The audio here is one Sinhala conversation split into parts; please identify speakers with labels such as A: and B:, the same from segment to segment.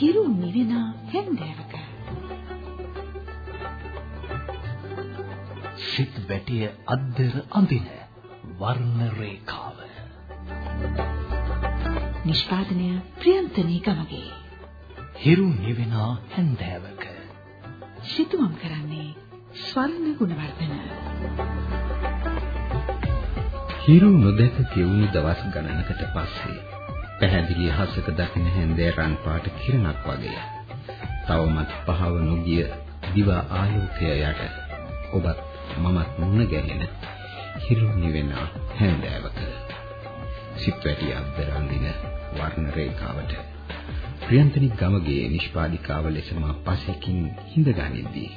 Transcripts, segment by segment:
A: හිරු නිවෙන හැන්දෑවක.
B: සිත් වැටිය අද්දර අඳින වර්ණ රේඛාව.
A: නිෂ්පාදනය ප්‍රියන්තනී ගමගේ
B: හිරු නිවෙන හැන්දෑවක.
A: සිතුවම් කරන්නේ ස්වර්ණ ගුණවර්ධන.
C: හිරු නොදැක කෙවුණු දවස් ගණනකට පස්සේ පැහැදිලි අහසක දකින්න හැන්දෑ රන් පාට කිරණක් වගේ. තවමත් පහව නොගිය දිවා ආලෝකය යට ඔබත් මමත් මුණ ගැහෙන හිරු නිවෙන හැන්දෑවක. සිත් වැටි අද්දරන්දින වර්ණ රේඛාවට ප්‍රියන්තනි ගමගේ නිෂ්පාදිකාව ලෙස මා පසෙකින් හිඳගනිද්දී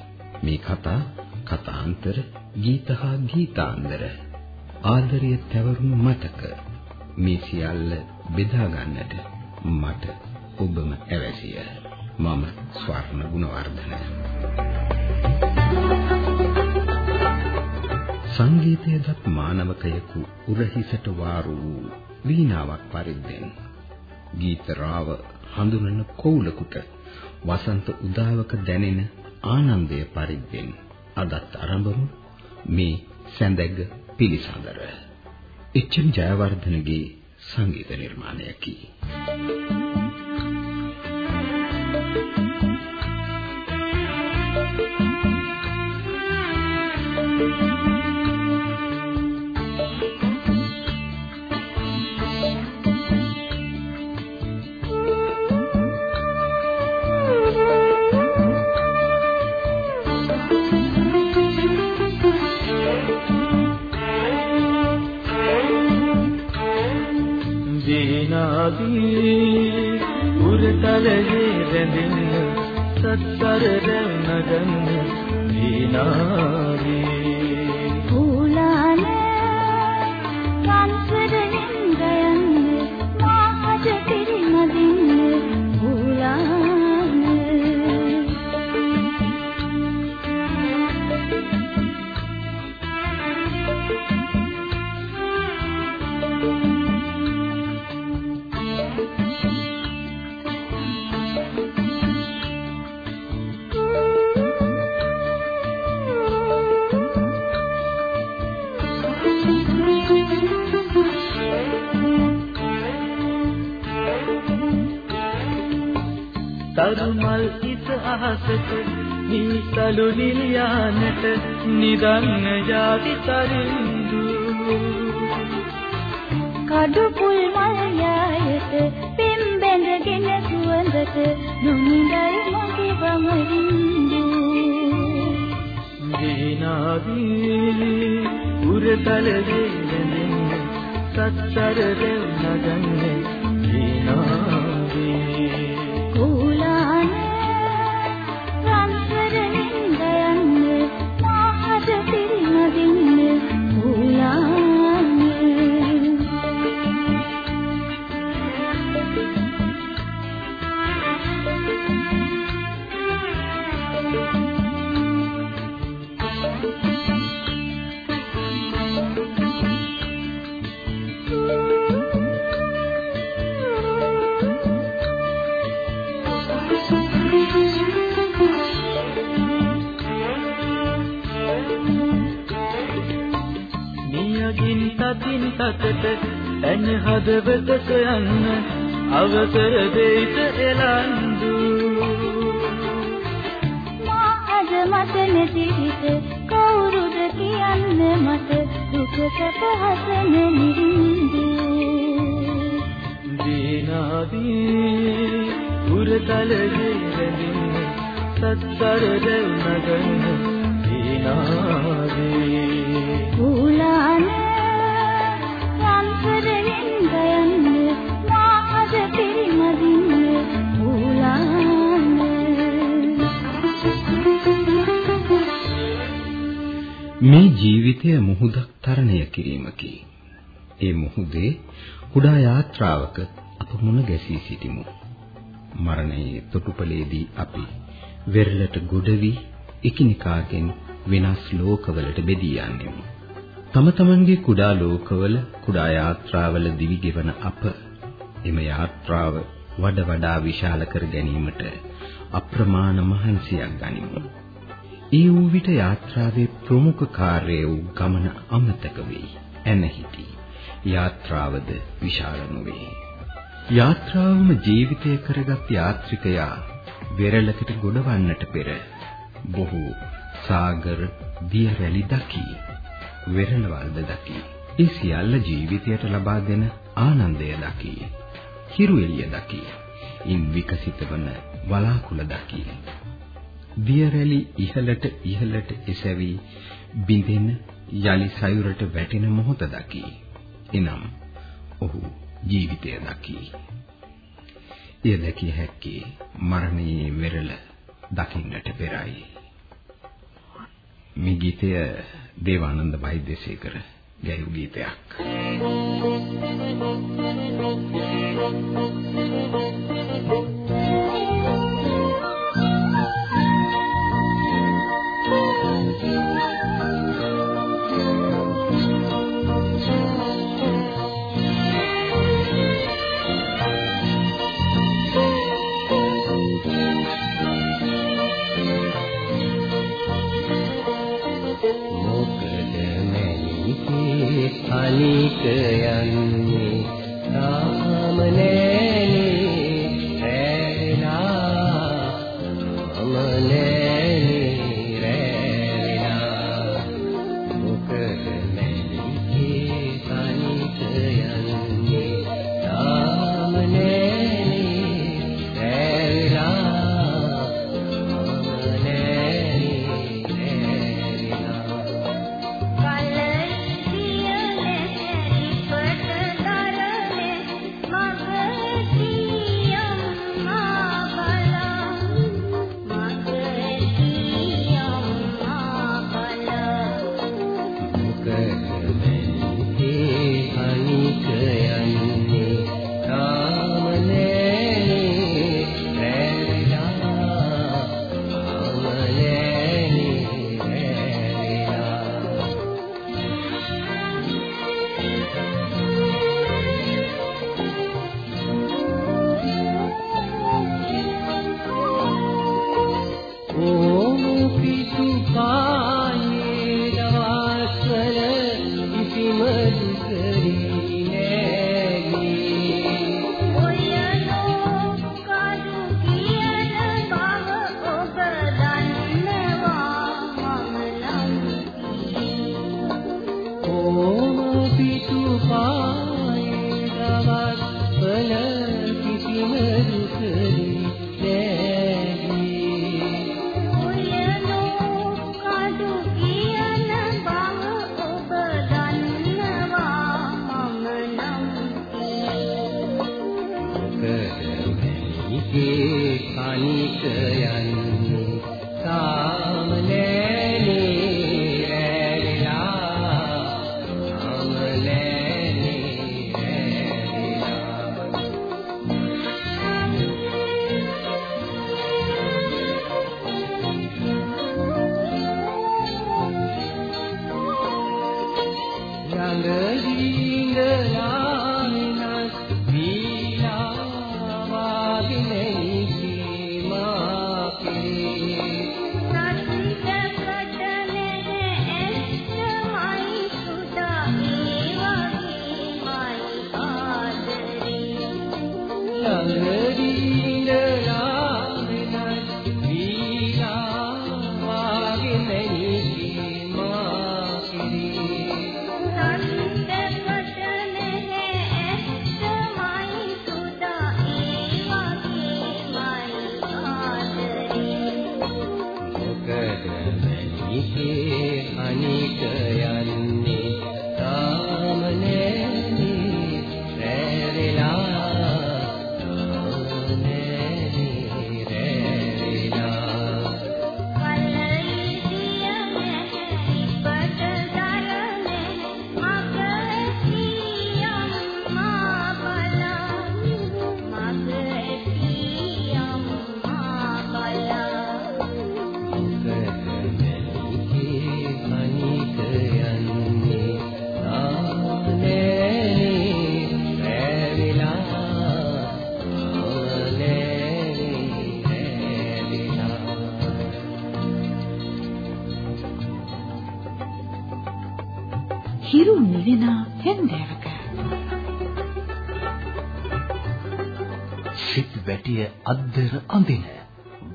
C: මේ කතා කතාන්තර ගීත හා ගීතාන්තර ආදරය තවරුණු මතක මේ සියල්ල බෙදා ගන්නට මට ඔබම ඇවැසිය. මම ස්වර්ණ ගුණවර්ධන සංගීතයේදත් මානවකයෙකු උරහිසට වාරු වූ වීණාවක් පරිද්දෙන්. ගීත රාව හඳුනන කෝලකුට වසන්ත උදාවක දැනෙන ආනන්දය පරිද්දෙන් අදත් ආරම්භමු මේ සැඳැග පිළිසඳර. එච්.එම්. ජයවර්ධනගේ සංගීත නිර්මාණයකි.
D: තරුමල් නිදන්න යාවි තරින්දු
E: කඩු පුල් මල් යායට පෙම් බැඳගෙන සුවඳට නොනිදයි මගේ වමරින්දු
D: දීනාවී උරතල දෙන්නේ සත්තර දෙව් නගන්නේ එන හදවත සොයන්න අවසර දෙයිත එලන්දු
E: මා අද මට නැති හිත කවුරුද කියන්න මට දුක සපහස නෙමින්දු
D: දීනාදී උරතලේ රැඳින්න සත්තර දෙව් නගන්න
C: මුහුදක් තරණය කිරීමකි. ඒ මුහුදේ කුඩා යාත්‍රාවක අප මුණ ගැසී සිටිමු. මරණයේ තොටුපළේදී අපි වෙරළට ගොඩ වී එකිනෙකාගෙන් වෙනස් ලෝකවලට බෙදී යන්නෙමු. තම තමන්ගේ කුඩා ලෝකවල කුඩා යාත්‍රාවල දිවි ගෙවන අප එම යාත්‍රාව වඩ වඩා විශාල කර ගැනීමට අප්‍රමාණ මහන්සියක් ගනිමු. ඒ වූ විට යාත්‍රාවේ ප්‍රමුඛ කාර්යය වූ ගමන අමතක වෙයි. එනහිටි. යාත්‍රාවද විශාල නොවේ. යාත්‍රාවම ජීවිතය කරගත් යාත්‍රිකයා වෙරළකට ගොඩවන්නට පෙර බොහෝ සාගර දිය රැලි දකි. වෙරළවල්ද දකි. ඒ සියල්ල ජීවිතයට ලබා දෙන ආනන්දය දකි. හිරු එළිය දකි. ඉන් විකසිත වන වලාකුළු දකි. දියරැලි ඉහළට ඉහළට එසවි බිඳෙන යලි සයුරට වැටෙන මොහොත දකි. එනම් ඔහු ජීවිතය දකි. එය දැකිය හැක්කේ මරණයේ වෙරළ දකින්නට පෙරයි. මේ ගීතය දේවානන්ද වෛද්‍යසේකර ගැයූ ගීතයක්.
F: අනික යන්නේ තාම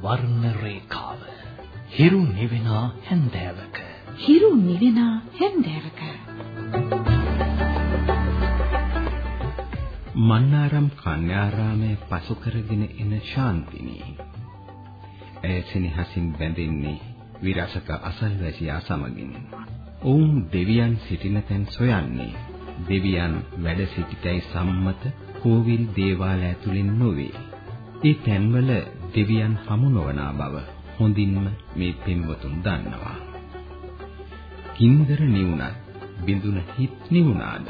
B: වර්ණ රේඛාව හිරු නිවෙන හැන්දෑවක
A: හිරු නිවෙන හැන්දෑවක
C: මන්නාරම් කන්‍යාරාමයේ පසු කරගෙන එන ශාන්තිනී. ඇය සිනහසින් බැඳෙන්නේ විරසක අසල්වැසියා සමගින්. ඔවුන් දෙවියන් සිටින තැන් සොයන්නේ දෙවියන් වැඩ සිටිතයි සම්මත කෝවිල් දේවාල ඇතුලින් නොවේ. ඒ තැන්වල දෙවියන් හමු නොවන බව හොඳින්ම මේ පෙම්වතුන් දන්නවා. කින්දර නිවුණත් බිඳුන හිත් නිවුණාද?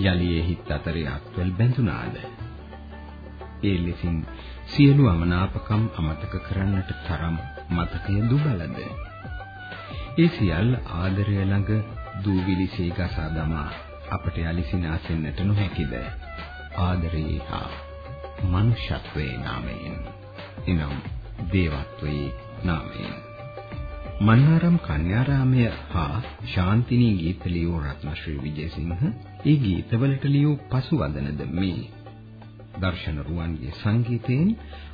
C: යලි එහිත් අතරේ අත්වල බැඳුනාද? ඒ ලෙසින් සියලු අමනාපකම් අමතක කරන්නට තරම් මතකය දුබලද? ඒ සියල්ල ආදරය ළඟ දූවිලිසේ ගසා දමා අපට යලිසිනාසෙන්නට නොහැකිද? ආදරේ හා මනුෂ්‍යත්වයේ නාමයෙන් එනම් දේවත්වයේ නාමයෙන්. මන්නාරම් කන්‍යාරාමය හා ශාන්තිනී ගීත ලියූ රත්නශ්‍රී විජේසිංහ ඒ ගීතවලට ලියූ පසුවදනද මේ. දර්ශන රුවන්ගේ සංගීතයෙන්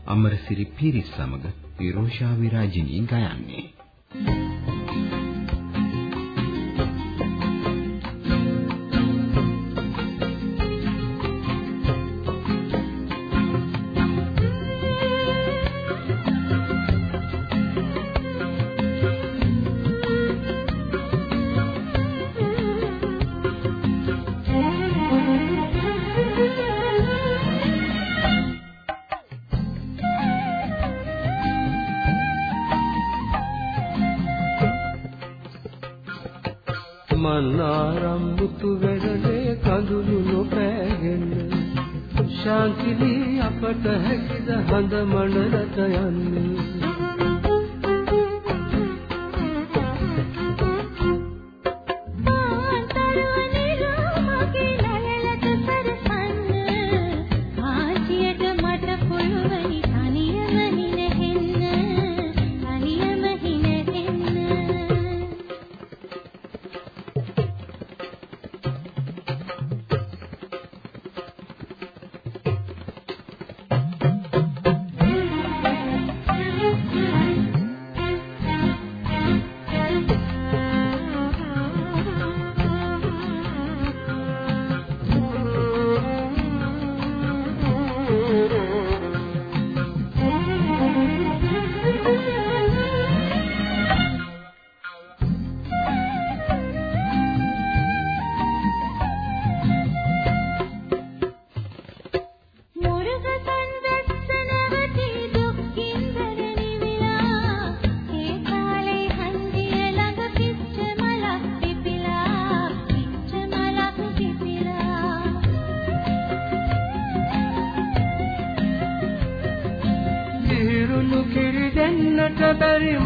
C: අමරසිරි පීරිස් සමග විරෝෂා විරාජිනී ගයන්නේ.
E: මන්නාරම් හැකිද හඳ මණ්ඩලට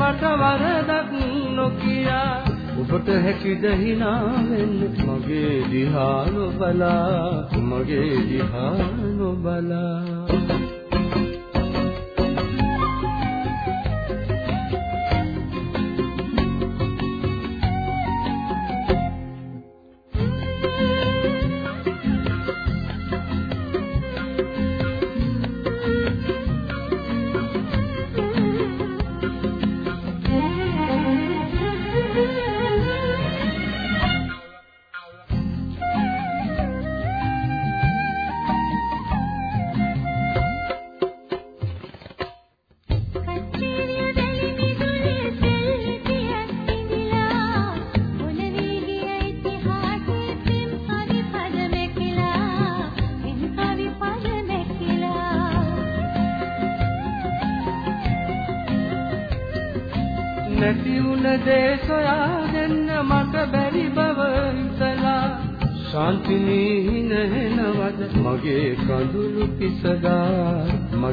E: මට වරදක් නොකියා. ඔබට හැකිද හිනාවෙන්න මගේ දිහා නොබලා මගේ දිහා නොබලා.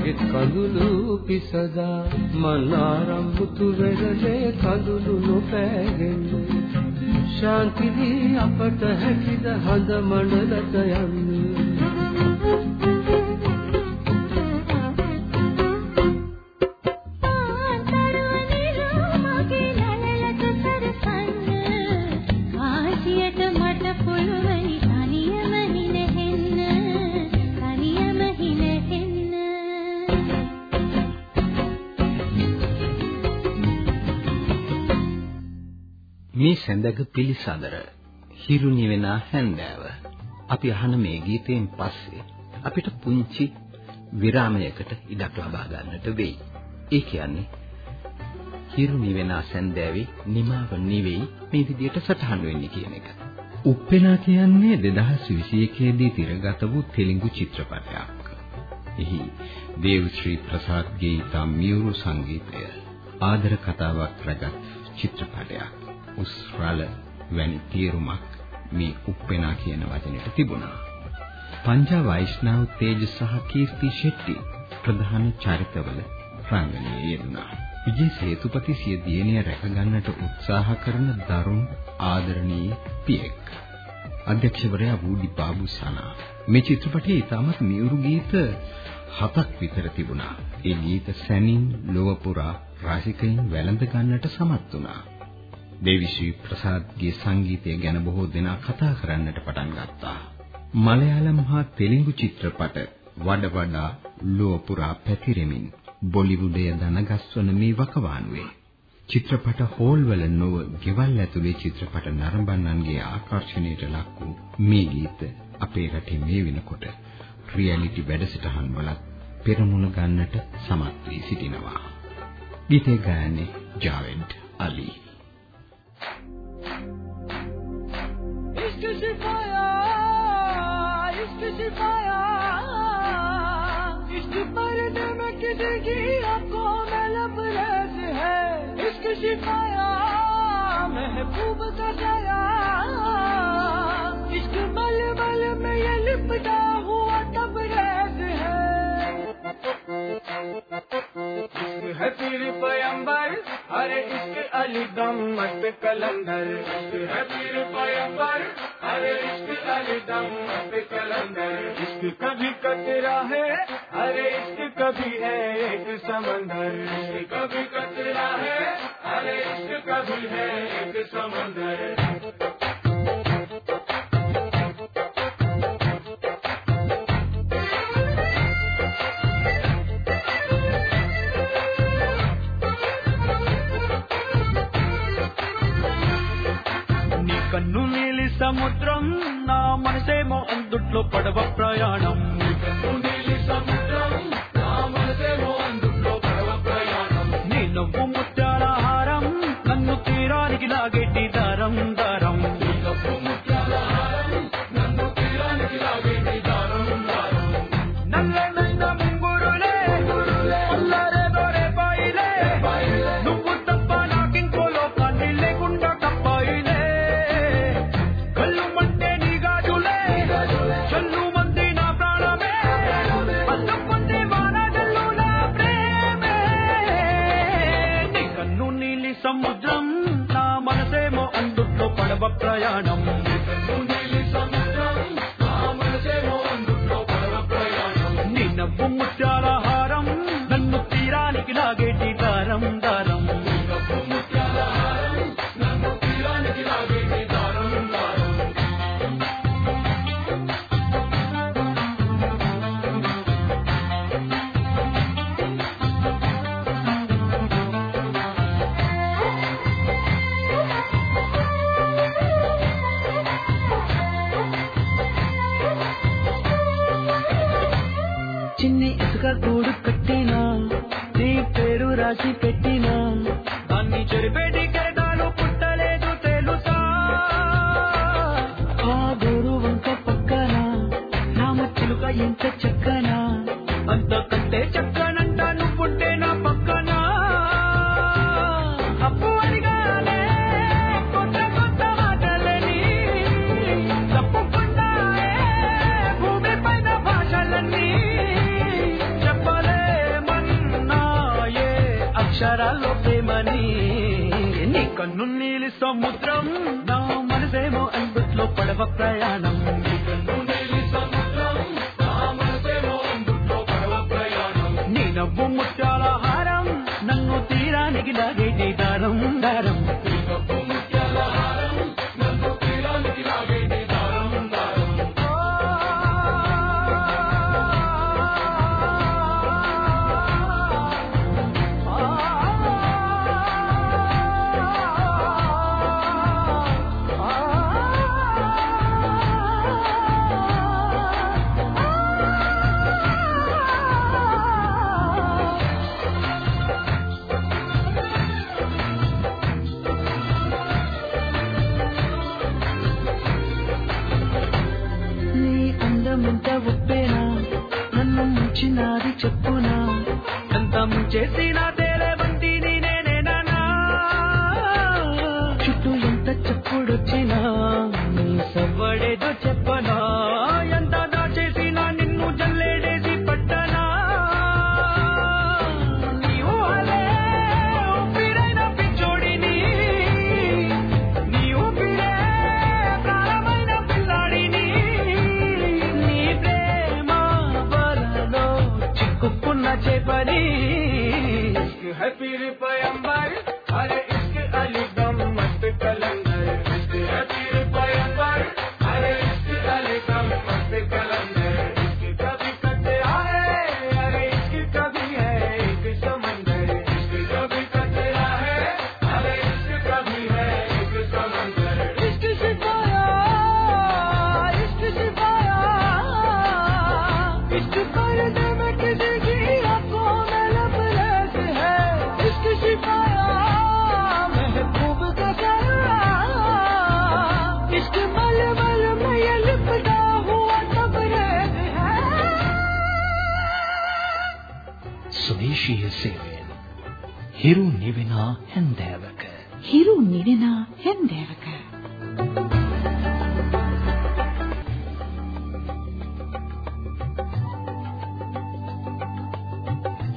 E: මගේ කඳුළු පිසදා මන් ආරම්භතු වෙරළේ කඳුළු නොපෑගෙන ශාන්තිනී අපට හැකිද හඳ මණ්ඩලට යන්නේ.
C: මේ සැඳක පිළිසඳර හිරු නිවෙන හැන්දෑව අපි අහන මේ ගීතයෙන් පස්සේ අපිට පුංචි විරාමයකට ඉඩක් ලබා ගන්නට වෙයි. ඒ කියන්නේ හිරු නිවෙන සැන්දෑවේ නිමාව නෙවෙයි මේ විදියට සටහන් වෙන්නේ කියන එක. උප්පෙනා කියන්නේ 2021 දී තිරගත වූ තෙලිඟු චිත්‍රපටයක්. එහි දේවශ්‍රී ප්‍රසාද්ගේ ඉතා මියුරු සංගීතය ආදර කතාවක් රැගත් චිත්‍රපටයක්. උස්රල වැනි තීරුමක් මේ උප්පෙනා කියන වචනෙට තිබුණා. පංජා වෛෂ්ණව තේජ සහ කීර්ති ෂෙට්ටි ප්‍රධාන චරිතවල රංගනයේ යෙදුණා. විජේ සේතුපති සිය දියණිය රැක ගන්නට උත්සාහ කරන දරුණු ආදරණීය පියෙක්. අධ්‍යක්ෂවරයා වූඩි බාබුසනා මේ චිත්‍රපටයේ ඉතාමත් මියුරු ගීත හතක් විතර තිබුණා. ඒ ගීත සැනින් ලොව පුරා රසිකයින් වැළඳ ගන්නට සමත් වුණා. දේවිශ්‍රී ප්‍රසාද්ගේ සංගීතය ගැන බොහෝ දෙනා කතා කරන්නට පටන් ගත්තා. මලයාලම් හා තෙලිඟු චිත්‍රපට වඩ වඩා ලොව පුරා පැතිරෙමින් බොලිවුඩය දනගස්වන මේ වකවානුවේ චිත්‍රපට හෝල් වල නොව ගෙවල් ඇතුලේ චිත්‍රපට නරඹන්නන්ගේ ආකර්ෂණයට ලක් වූ මේ ගීත අපේ රටේ මේ වෙනකොට රියැලිටි වැඩසටහන් වලත් පෙරමුණ ගන්නට සමත් වී සිටිනවා. ගීතේ ගායන්නේ ජාවෙඩ් අලි.
G: دکھایا عشق پردے میں کسی کی آنکھوں میں لبریز ہے۔ عشق شفایا محبوب سجایا عشق مل مل میں یہ لپٹا इश्क है पीर पैंबर अरे इश्क अली दम मस्त कलंदर। इश्क है पीर पैंबर अरे इश्क अली दम मस्त कलंदर। इश्क कभी कतरा है अरे इश्क कभी है एक समंदर। इश्क कभी कतरा है अरे इश्क कभी है एक समंदर। నా అందుట్లో పడవ ప్రయాణం. పెట్టినా నీ పేరు రాసి పెట్టినా అన్ని చెరిపేటి కరడాలు పుట్టలేదు తెలుసా? ఆ గురువంక పక్కన నా ముచ్చులుగా ఎంత చెప్ప పడవ ప్రయాణం. నీ నవ్వు నన్ను తీరానికి లాగే దారం దారం. ఎంత ఒప్పేనా? నన్ను ముంచినాది చెప్పునా? ఎంత ముంచేసినా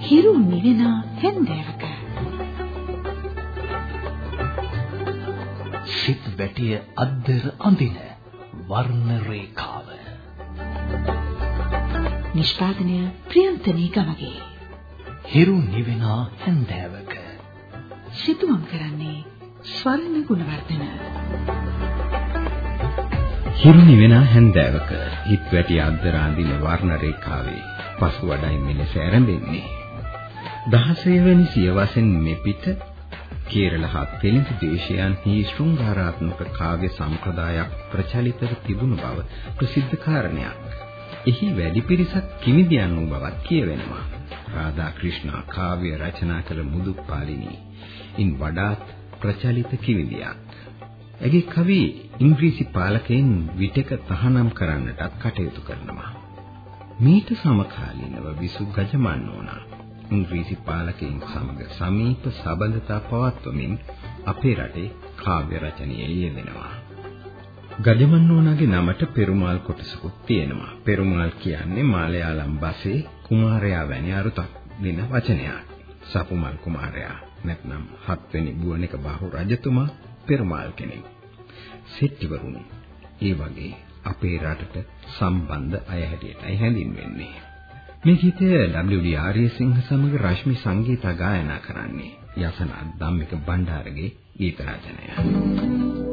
B: හිරු නිවෙන හැන්දෑවක. සිත් වැටිය අද්දර අඳින වර්ණ රේඛාව.
A: නිෂ්පාදනය ප්‍රියන්තනී ගමගේ.
B: හිරු නිවෙන හැන්දෑවක.
A: සිතුවම් කරන්නේ ස්වර්ණ ගුණවර්ධන.
C: හිරුනි වෙන හැන්දෑවක. හිත් වැටි අද්දර අඳින වර්ණ රේඛාවේ පසු වඩයි මෙලෙස ආරම්භෙන්නේ 16 වෙනි සියවසෙන් මෙපිට කේරළ හා තෙලිඟු දේශයන්හි ශෘංගාරාත්මක කාව්‍ය සම්ප්‍රදායක් ප්‍රචලිතව තිබුණු බව ප්‍රසිද්ධ කාරණයක්. එහි වැඩි පිරිසක් කිමිදියන් වූ බවත් කියවෙනවා. රාධා ක්‍රිෂ්ණා කාව්‍ය රචනා කළ මුදුප්පාලිනී ඉන් වඩාත් ප්‍රචලිත කිමිදියක්. ඇගේ කවි ඉංග්‍රීසි පාලකයන් විටක තහනම් කරන්නටත් කටයුතු කරනවා. මීට සමකාලීනව විසු ගජමන්නෝනා ඉංග්‍රීසි පාලකයන් සමග සමීප සබඳතා පවත්වමින් අපේ රටේ කාව්‍ය රචනයේ යෙදෙනවා. ගජමන්නෝනාගේ නමට පෙරුමාල් කොටසකුත් තියෙනවා. පෙරුමාල් කියන්නේ මාලයාලම් භාෂේ කුමාරයා වැනි අරුතක් දෙන වචනයක්. සපුමල් කුමාරයා නැත්නම් හත්වෙනි බුවනික බාහු රජතුමා පෙරුමාල් කෙනෙක්. සිට්ටිවරුන් ඒ වගේ අපේ රටට සම්බන්ධ අය හැටියටයි හැඳින්වෙන්නේ. මේ ගීතය W.D. ආර්යසිංහ සමග රශ්මි සංගීත ගායනා කරන්නේ යසනා ධම්මික බණ්ඩාරගේ ගීත රචනය.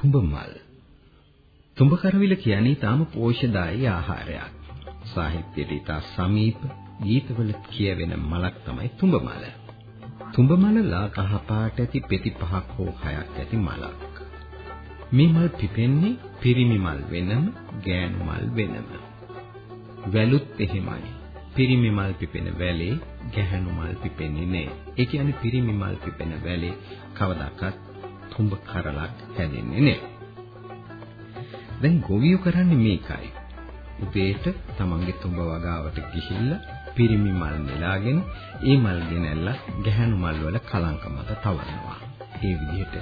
C: තුඹ මල් තුඹ කරවිල කියන්නේ ඊටාම පෝෂදායී ආහාරයක්. සාහිත්‍යයට ඊටා සමීප ගීතවල කියවෙන මලක් තමයි තුඹ මල. තුඹ මල ලා කහ පාට ඇති පෙති පහක් හෝ හයක් ඇති මලක්. මේ මල් පිපෙන්නේ පිරිමි මල් වෙනම, ගෑනු මල් වෙනම. වැලුත් එහෙමයි. පිරිමි මල් පිපෙන වැලේ ගැහැණු මල් පිපෙන්නේ නෑ. ඒ කියන්නේ පිරිමි මල් පිපෙන වැලේ කවදාකවත් තුඹ කරලක් හැදෙන්නේ නෑ. දැන් ගොවියෝ කරන්නේ මේකයි. උදේට තමන්ගේ තුඹ වගාවට ගිහිල්ලා පිරිමි මල් නෙලාගෙන ඒ මල් ගෙනල්ලා ගැහැණු මල් වල කලංක මත තවරනවා. ඒ විදිහට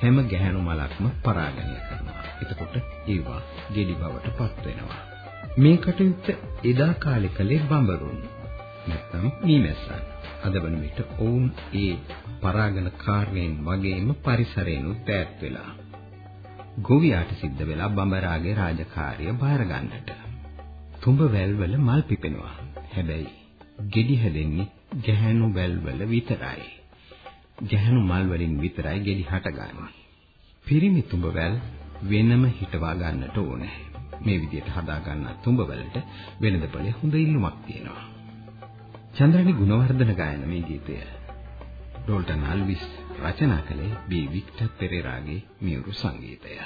C: හැම ගැහැණු මලක්ම පරාගණය කරනවා. එතකොට ඒවා ගෙඩි බවට පත් වෙනවා. මේ කටයුත්ත එදා කාලේ කලේ බඹරුන් නැත්නම් මීමැස්සන්. අද වන විට ඔවුන් ඒ පරාගණ කාර්යයෙන් වගේම පරිසරයෙන්ුත් ඈත් වෙලා ගොවියාට සිද්ධ වෙලා බඹරාගේ රාජකාරිය බාර ගන්නට. තුඹ වැල්වල මල් පිපෙනවා. හැබැයි ගෙඩි හැදෙන්නේ ගැහැණු වැල්වල විතරයි. ගැහැණු මල් වලින් විතරයි ගෙඩි හටගන්නේ. පිරිමි තුඹ වැල් වෙනම හිටවා ගන්නට ඕනේ. මේ විදිහට හදා ගන්න තුඹ වලට වෙනදපොලේ හොඳ ඉල්ලුමක් තියෙනවා. චන්ද්‍රනි ගුණවර්ධන ගායන මේ ගීතය. ඩෝල්ටන් අල්විස් රචනා කළේ බී වික්ටර් පෙරේරාගේ මියුරු සංගීතය.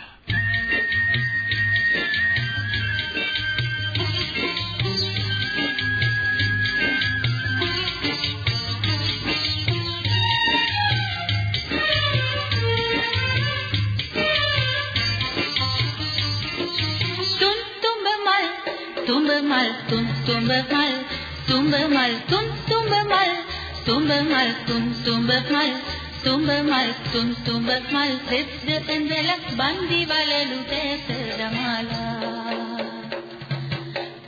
H: තුන් තුඹ මල් තුඹ මල්. තුන් තුඹ මල් තුඹ මල් තුන් තුඹ මල් තුඹ මල් තුන් තුඹ මල් තුඹ මල් තුන් තුඹ මල් සෙද්ද එඳලක් බන්දි වලලු තේත දමාලා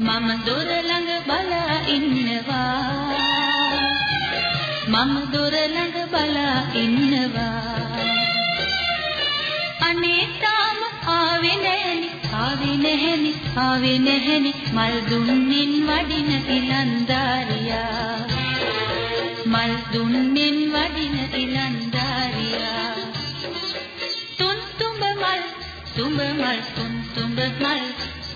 H: මම දොර ළඟ බලා ඉන්නවා මම දොර ළඟ බලා ඉන්නවා අනේ තාම ආවේ නැහෙනි ආවේ නැහෙනි ආවේ නැහෙනි මල් දුන්නින් වඩින ඉලන්දාරියා මල් දුන්නින් වඩින ඉලන්දාරියා තුන් තුඹ මල් තුඹ මල් තුන් තුඹ මල්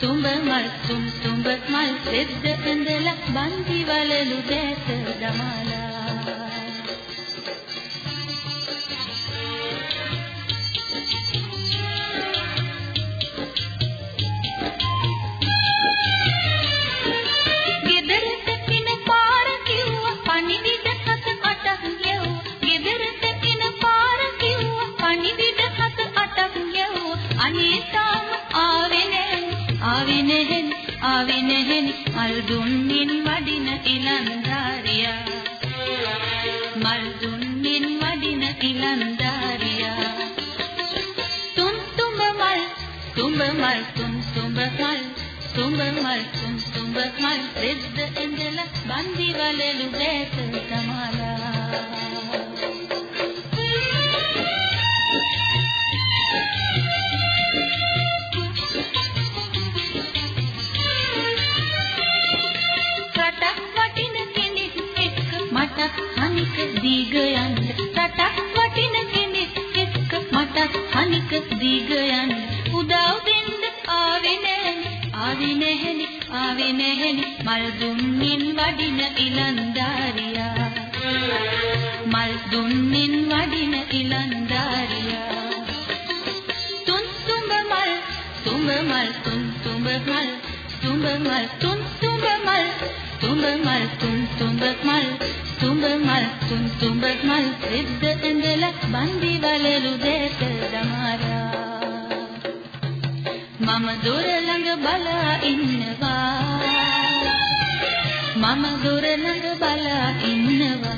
H: තුඹ මල් තුන් තුඹ මල් සෙද්ද ඇඳලා බන්දි වලලු දැස දමලා. මල් දුන්නින් වඩින ඉලන්දාරියා. මල් දුන්නින් වඩින ඉලන්දාරියා. තුන් තුඹ මල් තුඹ මල් තුන් තුඹ මල් තුඹ මල් තුන් තුඹ මල් රෙද්ද එඳල බන්දි වලලු දීග යන්න රටක් වටින කෙනෙක් එක්ක මට අනික දීග යන්න උදව් දෙන්න ආවේ නැහෙනි ආවේ නැහෙනි ආවේ නැහෙනි. මල් දුන්නින් වඩින ඉලන්දාරියා. මල් දුන්නින් වඩින ඉලන්දාරියා. තුන් තුඹ මල් තුඹ මල් තුන් තුඹ මල් තුඹ මල් තුන් තුඹ මල්. තුඹ මල් තුන් තුඹ මල් තුඹ මල් තුන් තුඹ මල් රෙද්ද ඇඳලා බන්දි වලලු දෙක දමාරා. මම දොර ළඟ බලා ඉන්නවා. මම දොර ළඟ බලා ඉන්නවා.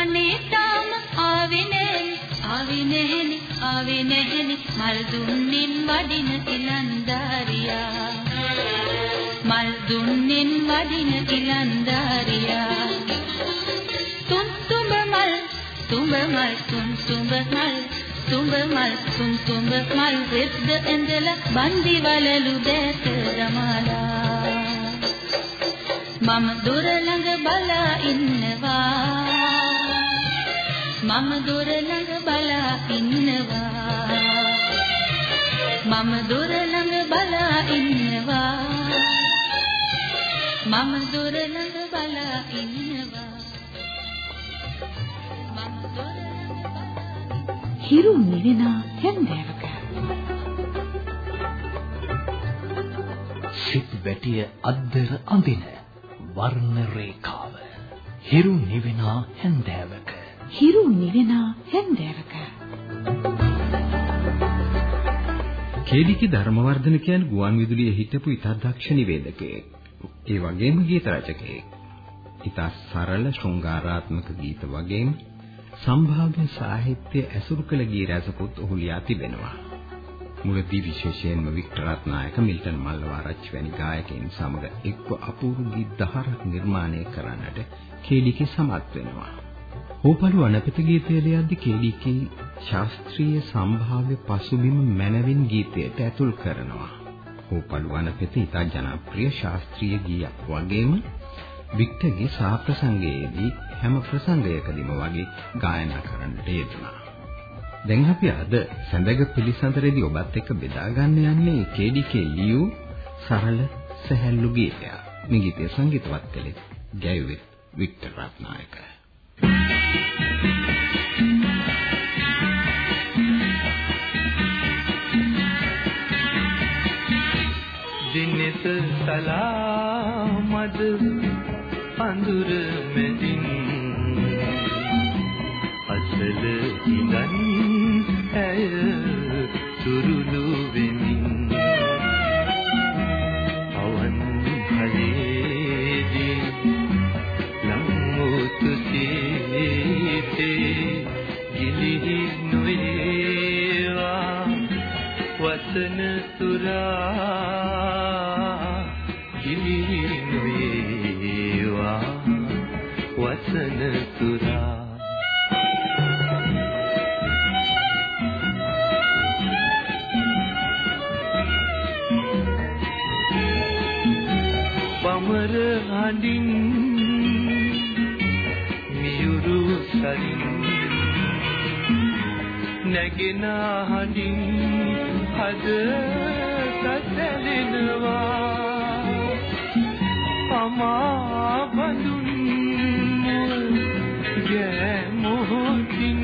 H: අනේ තාම ආවේ නැහෙනි ආවේ නැහෙනි ආවේ නැහෙනි. මල් දුන්නින් වඩින ඉලන්දාරියා. මල් දුන්නින් වඩින ඉලන්දාරියා තුන් තුඹ මල් තුඹ මල් තුන් තුඹ මල් තුඹ මල් තුන් තුඹ මල් රෙද්ද ඇඳලා බන්දි වලලු දැස දමාලා මම දොර ළඟ බලා ඉන්නවා. මම දොර ළඟ බලා ඉන්නවා. මම දොර ළඟ බලා ඉන්නවා. මම දොර ළඟ බලා ඉන්නවා. මම දොර ළඟ බලා
A: හිරු නිවෙන හැන්දෑවක.
B: සිත් වැටිය අද්දර අඳින වර්ණ රේඛාව. හිරු නිවෙන හැන්දෑවක.
A: හිරු නිවෙන හැන්දෑවක.
C: කේඩිකි ධර්මවර්ධන කියන්නේ ගුවන් විදුලියේ හිටපු ඉතා දක්ෂ නිවේදකයෙක්. ඒ වගේම ගීත රචකයෙක්. ඉතා සරල ශෘංගාරාත්මක ගීත වගේම සම්භාව්‍ය සාහිත්‍ය ඇසුරු කළ ගී රසකුත් ඔහු ලියා තිබෙනවා. මුලදී විශේෂයෙන්ම වික්ටර් රත්නායක මිල්ටන් මල්ලවාරච්චි වැනි ගායකයින් සමග එක්ව අපූර්ව ගීත දහරක් නිර්මාණය කරන්නට කේඩිකි සමත් වෙනවා. හෝපළු අනපත ගීතය ලියද්දී කේඩිකි ශාස්ත්‍රීය සම්භාව්‍ය පසුබිම මැනවින් ගීතයට ඇතුල් කරනවා. හෝපළු අනපත ඉතා ජනප්‍රිය ශාස්ත්‍රීය ගීයක් වගේම වික්ටර්ගේ සාප්‍රසංගයේදී හැම ප්‍රසංගයකදීම වගේ ගායනා කරන්නට යෙදුණා. දැන් අපි අද සඳග පිළිසඳරේදී ඔබත් එක්ක බෙදා ගන්න යන්නේ කේඩිකේ ලියූ සරල සැහැල්ලු ගීතයක්. මේ ගීතය සංගීතවත් කළේ ගැයුවේ වික්ටර් රත්නායක.
D: දිනෙත සලාමද හඬින් මියුරු සලින් නැගෙන හඬින් හද සැසලෙනවා පමා බඳුන් ගෑ මොහොතින්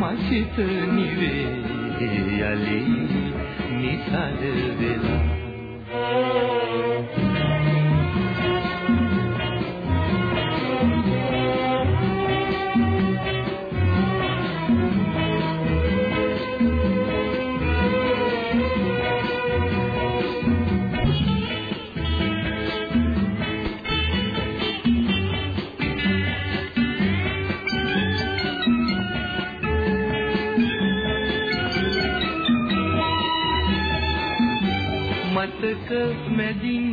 D: මසිත නිවේ යලි නිසල මතක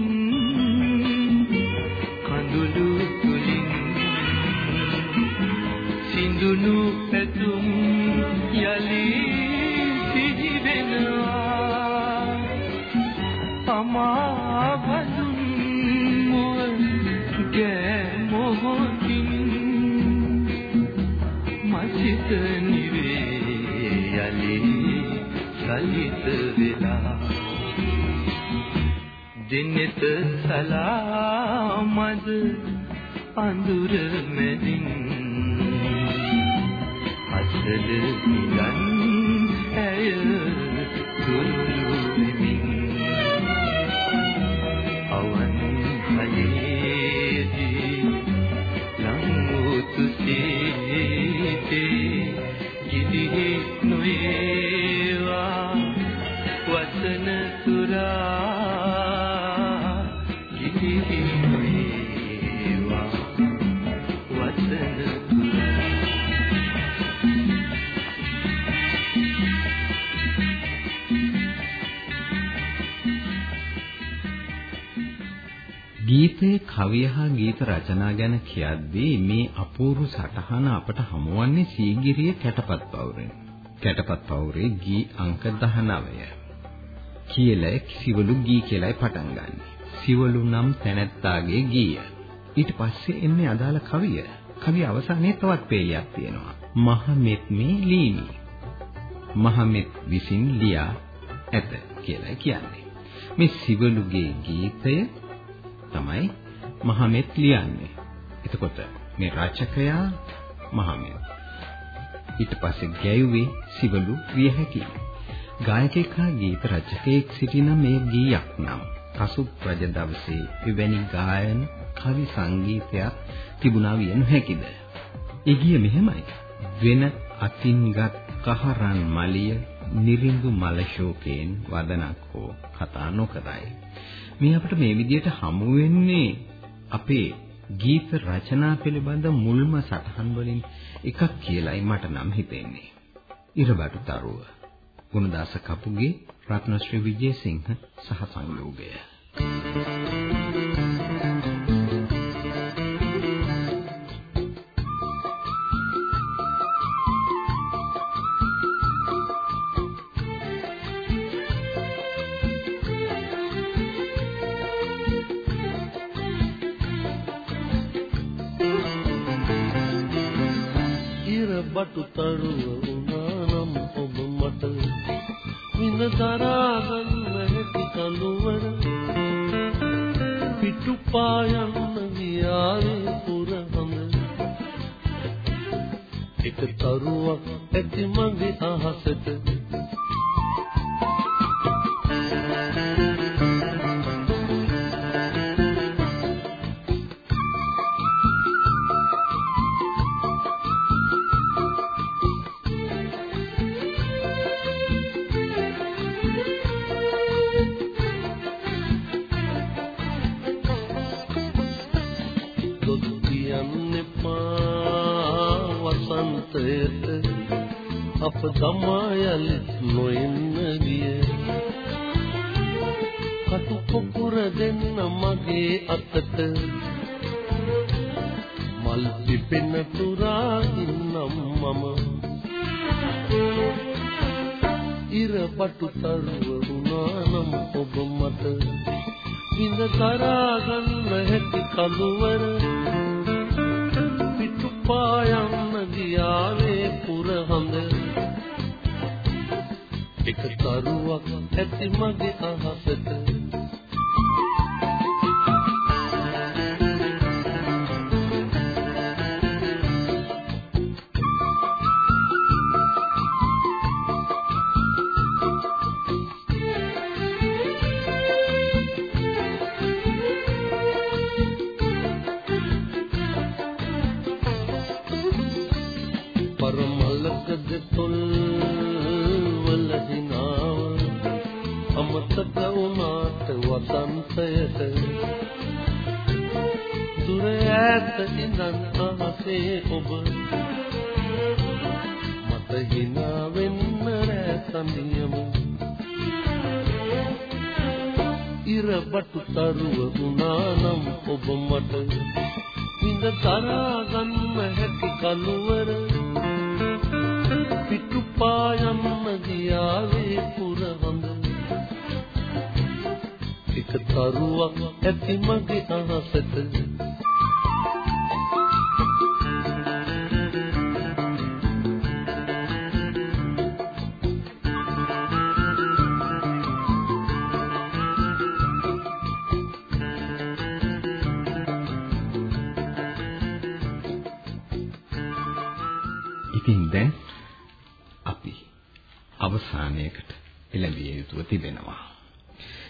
D: දිනෙත සලාමද අඳුර මැදින්. අසල ඉඳන් ඇය තුරුළු
C: ගීතේ කවිය හා ගීත රචනා ගැන කියද්දී මේ අපූර්ව සටහන අපට හමුවන්නේ සීගිරිය කැටපත් පවුරෙන්. කැටපත් පවුරේ ගී අංක 19. කියලා සිවලු ගී කියලායි පටන් ගන්නෙ. සිවලු නම් තැනැත්තාගේ ගීය. ඊට පස්සේ එන්නේ අදාළ කවිය. කවිය අවසානයේ තවත් පේලියක් තියෙනවා. මහමෙත් මේ ලීනි. මහමෙත් විසින් ලියා ඇත කියලා කියන්නේ. මේ සිවලුගේ ගීතය තමයි මහමෙත් ලියන්නේ. එතකොට මේ රචකයා මහමෙත්. ඊට පස්සේ ගැයුවේ සිවලු විය හැකියි. ගායකයෙක් හා ගීත රචකයෙක් සිටින මේ ගීයක් නම් කසුප් රජ දවසේ එවැනි ගායන කවි සංගීතයක් තිබුණා විය නොහැකිද? ඒ ගිය මෙහෙමයි. වෙන අතින්ගත් කහරන් මලිය නිරිඳු මල ශෝකයෙන් වදනක් හෝ කතා නොකරයි. මේ අපිට මේ විදිහට හමු වෙන්නේ අපේ ගීත රචනා පිළිබඳ මුල්ම සටහන් වලින් එකක් කියලායි මට නම් හිතෙන්නේ. ඉරබඩු තරුව. ගුණදාස කපුගේ රත්නශ්‍රී විජේසිංහ සහ සංයෝගය.
I: ඉර අප තමා යලි නොෙන්න ගිය. කටු පොකුර දෙන්න මගේ අතට. මල් පිපෙන තුරා ඉන්නම් මම. ඉර පටු තරුව වුණානම් ඔබ මට. විඳ කරා ගන්න හැකි කඳුවර. පිටු පායන්න ගියාවේ පුරහඳ එක තරුවක් ඇති මගේ අහසට. ඉර බටු තරුව වුණානම් ඔබ මට. විඳ තරා ගන්න හැකි කලවර පිටු පායන්න ගියාවේ පුරවඳ. එක තරුවක් ඇති මගේ අහසට.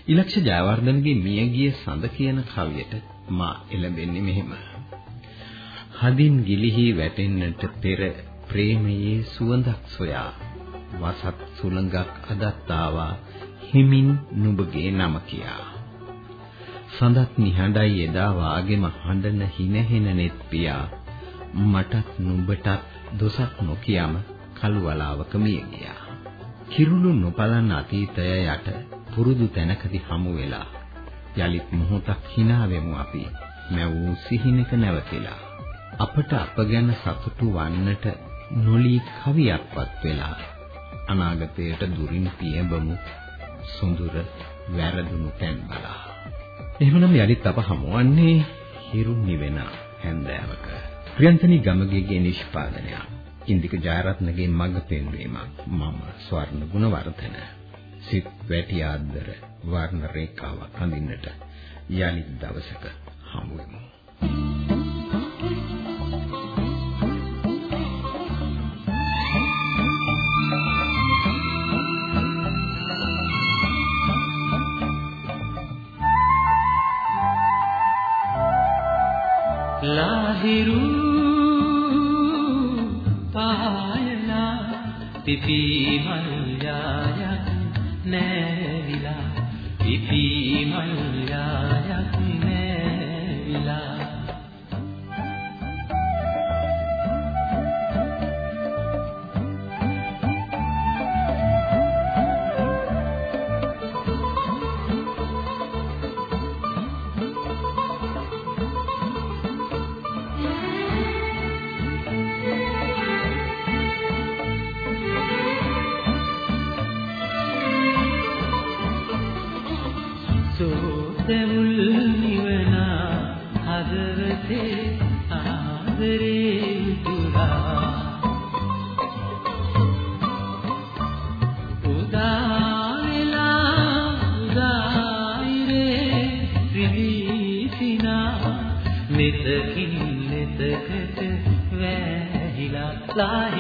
C: ඉලක්ෂ ජයවර්ධනගේ මියගිය සඳ කියන කවියට මා එළඹෙන්නේ මෙහෙම. හදින් ගිලිහි වැටෙන්නට පෙර ප්‍රේමයේ සුවඳක් සොයා වසත් සුළඟක් අදත් ආවා හිමින් නුඹගේ නම කියා සඳත් නිහඬයි එදා වාගෙම හඬන හිනහෙන නෙත් පියා මටත් නුඹටත් දොසක් නොකියම කළුවලාවක මිය ගියා කිරුළු නොපලන් අතීතය යට පුරුදු තැනකදී හමු වෙලා යලිත් මොහොතක් hina වෙමු අපි මැවූ සිහිනක නැවතිලා. අපට අප ගැන සතුටු වන්නට නොලී කවියක්වත් වෙලා අනාගතයට දුරින් පියඹමු සොඳුර වැරදුණු තැන් බලා. එහෙමනම් යලිත් අප හමුවන්නේ හිරු නිවෙන හැන්දෑවක. ප්‍රියන්තනි ගමගේගේ නිෂ්පාදනය ඉන්දික ජයරත්නගේ මඟ පෙන්වීමක් මම ස්වර්ණ ගුණවර්ධන. සිත් වැටි ආද්දර වර්ණ රේඛාවක් අඳින්නට යලිත් දවසක හමු වෙමු.
D: ලාහිරු පායලා පිපි
B: fly.